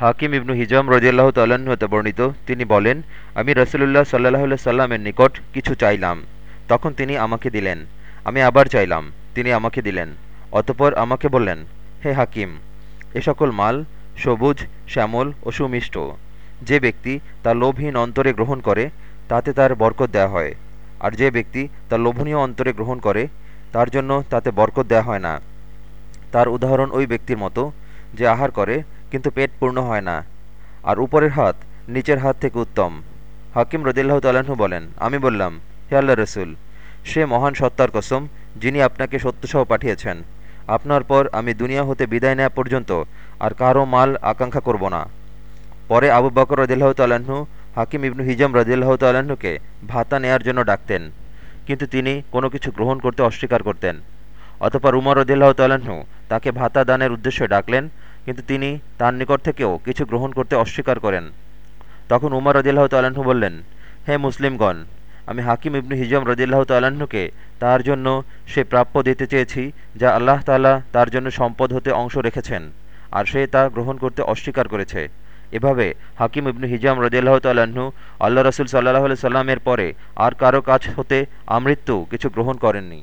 হাকিম ইবনু হিজাম রদিয়াল্লাহ তাল্লাহ্ন হতে বর্ণিত, তিনি বলেন, আমি রসুলুল্লাহ সাল্লাহ সাল্লামের নিকট কিছু চাইলাম। তখন তিনি আমাকে দিলেন। আমি আবার চাইলাম। তিনি আমাকে দিলেন। অতপর আমাকে বললেন, হে হাকিম, এ সকল মাল সবুজ, শ্যামল ও সুমিষ্ট। যে ব্যক্তি তা লোভহীন অন্তরে গ্রহণ করে, তাতে তার বরকত দেয়া হয়। আর যে ব্যক্তি তা লোভনীয় অন্তরে গ্রহণ করে, তার জন্য তাতে বরকত দেয়া হয় না। তার উদাহরণ ওই ব্যক্তির মতো, যে আহার করে কিন্তু পেট পূর্ণ হয় না। আর উপরের হাত, নিচের হাত থেকে উত্তম। হাকিম রদিল্লাহ তাল্লাহ্ন বলেন, আমি বললাম, হে আল্লাহ রসুল, সে মহান সত্তার কসম, যিনি আপনাকে সত্যসহ পাঠিয়েছেন, আপনার পর আমি দুনিয়া হতে বিদায় নেওয়া পর্যন্ত আর কারও মাল আকাঙ্ক্ষা করব না। পরে আবু বকর রদিল্লাহ তাল্লাহ্ন হাকিম ইবনু হিজাম রদিল্লাহ তাল্লাহ্নকে ভাতা নেয়ার জন্য ডাকতেন, কিন্তু তিনি কোনো কিছু গ্রহণ করতে অস্বীকার করতেন। অতপর উমর রদিল্লাহ তাল্লাহ্ন তাকে ভাতা দানের উদ্দেশ্যে ডাকলেন কিন্তু তিনি তার নিকট থেকেও কিছু গ্রহণ করতে অস্বীকার করেন। তখন উমর রদিল্লাহ তাল্লাহ্ন বললেন, হে মুসলিমগণ, আমি হাকিম ইবনু হিজম রদিল্লাহ তাল্লাহ্নকে তার জন্য সে প্রাপ্য দিতে চেয়েছি, যা আল্লাহ তাল্লাহ তার জন্য সম্পদ হতে অংশ রেখেছেন, আর সে তা গ্রহণ করতে অস্বীকার করেছে। এভাবে হাকিম ইবনু হিজাম রদিল্লাহ তাল্লাহ্ন আল্লাহ রসুল সাল্লাহ সাল্লামের পরে আর কারও কাছ হতে আমৃত্যু কিছু গ্রহণ করেননি।